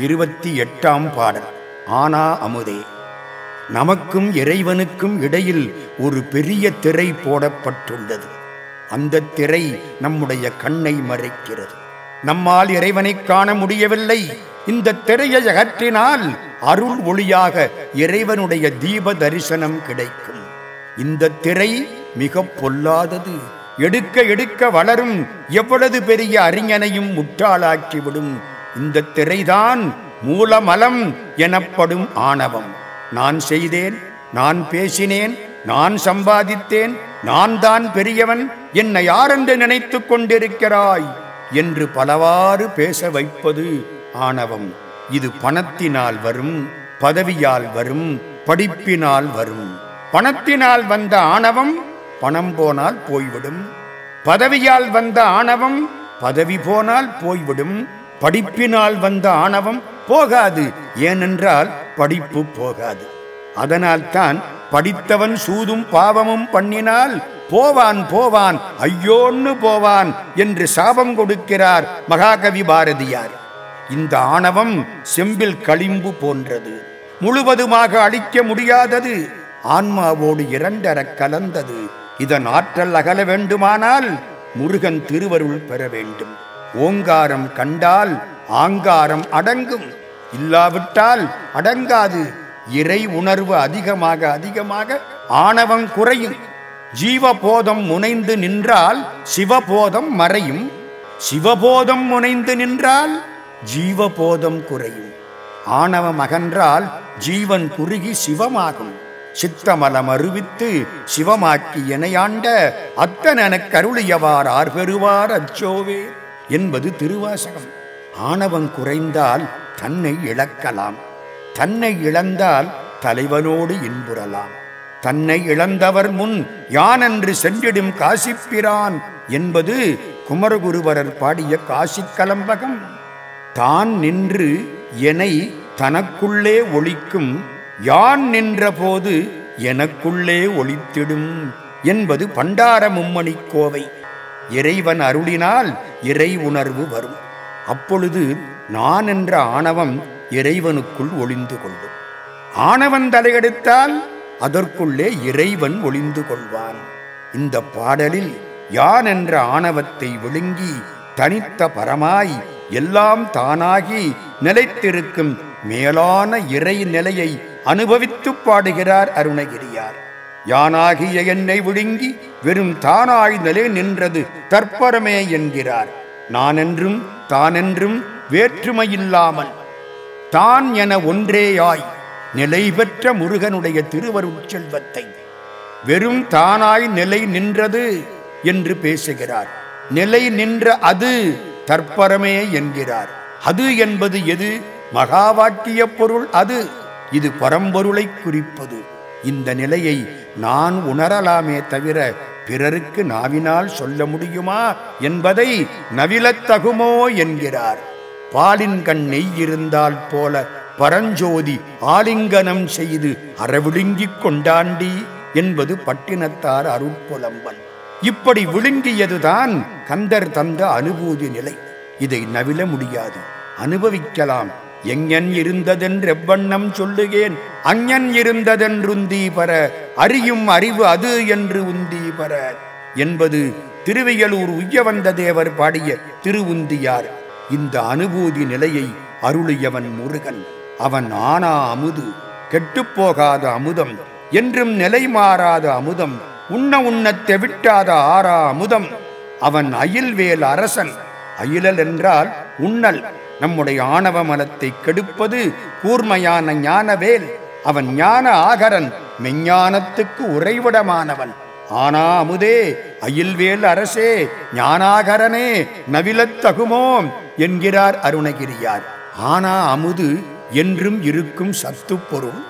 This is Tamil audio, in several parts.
இருபத்தி எட்டாம் பாடல். ஆனா அமுதே நமக்கும் இறைவனுக்கும் இடையில் ஒரு பெரிய திரை போடப்பட்டுள்ளது. அந்த திரை நம்முடைய கண்ணை மறைக்கிறது. நம்மால் இறைவனை காண முடியவில்லை. இந்த திரையை அகற்றினால் அருள் ஒளியாக இறைவனுடைய தீப தரிசனம் கிடைக்கும். இந்த திரை மிக பொல்லாதது. எடுக்க எடுக்க வளரும் எவ்வளவு பெரிய அறிஞனையும் முட்டாளாக்கிவிடும். இந்த திரைதான் மூலமலம் எனப்படும் ஆணவம். நான் செய்தேன் நான் பேசினேன் நான் சம்பாதித்தேன் நான் தான் பெரியவன் என்னை யாரென்று நினைத்து கொண்டிருக்கிறாய்? என்று பலவாறு பேச வைப்பது ஆணவம். இது பணத்தினால் வரும் பதவியால் வரும் படிப்பினால் வரும். பணத்தினால் வந்த ஆணவம் பணம் போனால் போய்விடும். பதவியால் வந்த ஆணவம் பதவி போனால் போய்விடும். படிப்பினால் வந்த ஆணவம் போகாது ஏனென்றால் படிப்பு போகாது. அதனால்தான் படித்தவன் சூதும் பாவமும் பண்ணினால் போவான் போவான் ஐயோன்னு போவான் என்று சாபம் கொடுக்கிறார் மகாகவி பாரதியார். இந்த ஆணவம் செம்பில் களிம்பு போன்றது முழுவதுமாக அழிக்க முடியாதது. ஆன்மாவோடு இரண்டர கலந்தது. இதன் ஆற்றல் அகல வேண்டுமானால் முருகன் திருவருள் பெற வேண்டும். ஓங்காரம் கண்டால் ஆங்காரம் அடங்கும். இல்லாவிட்டால் அடங்காது. இறை உணர்வு அதிகமாக அதிகமாக ஆணவம் குறையும். ஜீவபோதம் முனைந்து நின்றால் சிவபோதம் மறையும். சிவபோதம் முனைந்து நின்றால் ஜீவபோதம் குறையும். ஆணவம் அகன்றால் ஜீவன் குறுகி சிவமாகும். சித்தமலம் அறிவித்து சிவமாக்கி இணையாண்ட அத்தனெனக் கருளியவார் ஆர் பெறுவார் அச்சோவே. என்பது திருவாசகம். ஆணவம் குறைந்தால் தன்னை இழக்கலாம். தன்னை இழந்தால் தலைவனோடு இன்புறலாம். தன்னை இழந்தவர் முன் யானென்று சென்றிடும் காசிப்பிரான் என்பது குமரகுருவரர் பாடிய காசிக்கலம்பகம் தான் நின்று எனை தனக்குள்ளே ஒழிக்கும் யான் நின்றபோது எனக்குள்ளே ஒழித்திடும் என்பது பண்டார மும்மணி கோவை. இறைவன் அருளினால் இறை உணர்வு வரும். அப்பொழுது நான் என்ற ஆணவம் இறைவனுக்குள் ஒளிந்து கொள்ளும். ஆணவன் தலையெடுத்தால் அதற்குள்ளே இறைவன் ஒளிந்து கொள்வான். இந்த பாடலில் யான் என்ற ஆணவத்தை விழுங்கி தனித்த பரமாய் எல்லாம் தானாகி நிலைத்திருக்கும் மேலான இறை நிலையை அனுபவித்து பாடுகிறார் அருணகிரியார். யானாகிய என்னை விழுங்கி வெறும் தானாய் நிலை நின்றது தற்பரமே என்கிறார். நானென்றும் தானென்றும் வேற்றுமையில்லாமல் தான் என ஒன்றேயாய் நிலை பெற்ற முருகனுடைய திருவருட் செல்வத்தை வெறும் தானாய் நிலை நின்றது என்று பேசுகிறார். நிலை நின்ற அது தற்பரமே என்கிறார். அது என்பது எது? மகாவாக்கிய பொருள் அது. இது பரம்பொருளை குறிப்பது. இந்த நிலையை நான் உணரலாமே தவிர பிறருக்கு நாவினால் சொல்ல முடியுமா என்பதை நவிலத்தகுமோ என்கிறார். பாலின் கண் நெய் இருந்தால் போல பரஞ்சோதி ஆலிங்கனம் செய்து அறவிழுங்கிக் கொண்டாண்டி என்பது பட்டினத்தார் அருட்புலம்பன் இப்படி விழுங்கியதுதான் கந்தர் தந்த அனுபூதி நிலை. இதை நவில முடியாது. அனுபவிக்கலாம். எங்ஞன் இருந்ததென்றெவ்வண்ணம் சொல்லுகேன் அஞ்ஞன் இருந்ததென்றுந்தி பர அறியும் அறிவு அது என்று உந்தி பர என்பது திருவையலூர் உய்யவந்த தேவர் பாடிய திருவுந்தியார். இந்த அனுபூதி நிலையை அருளியவன் முருகன். அவன் ஆனா அமுது கெட்டுப்போகாத அமுதம் என்றும் நிலை மாறாத அமுதம் உண்ண உண்ணத் தெவிட்டாத ஆறா அமுதம். அவன் அயில்வேல் அரசன் அயிலல் என்றால் உண்ணல். நம்முடைய ஆணவ மனத்தை கெடுப்பது கூர்மையான ஞானவேல். அவன் ஞான ஆகரன் மெஞ்ஞானத்துக்கு உறைவிடமானவன். ஆனா அமுதே அயில்வேல் அரசே ஞானாகரனே நவிலத்தகுமோம் என்கிறார் அருணகிரியார். ஆனா அமுது என்றும் இருக்கும் சத்து பொருள்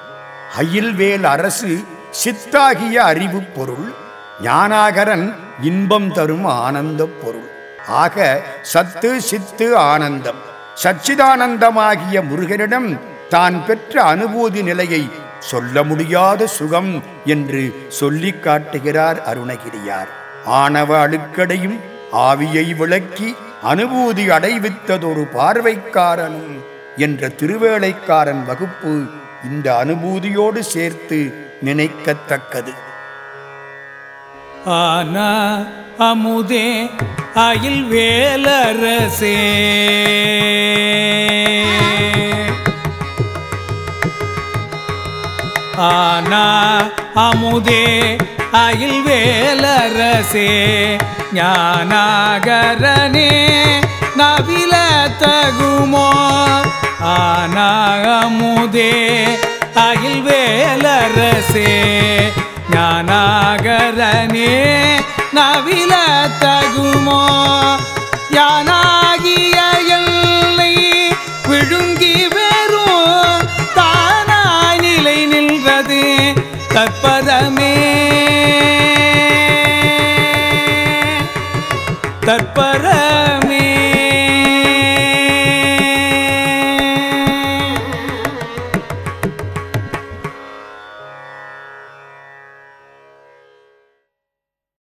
அயில்வேல் அரசு சித்தாகிய அறிவு பொருள் ஞானாகரன் இன்பம் தரும் ஆனந்த பொருள். ஆக சத்து சித்து ஆனந்தம். சச்சிதானந்தமாகிய முருகனிடம் தான் பெற்ற அனுபூதி நிலையை சொல்ல முடியாத சுகம் என்று சொல்லி காட்டுகிறார் அருணகிரியார். ஆணவ அழுக்கடையும் ஆவியை விளக்கி அனுபூதி அடைவித்ததொரு பார்வைக்காரனும் என்ற திருவேளைக்காரன் வகுப்பு இந்த அனுபூதியோடு சேர்த்து நினைக்கத்தக்கது. ஆனா அமுதே அயில் வேலரசே. ஆனா அமுதே அயில் வேலரசே ஞானாகரனே நவில தகுமோ? ஆனா அமுதே அயில் வேலரசே ஞானாகரனே நவில தகுமோ? யானா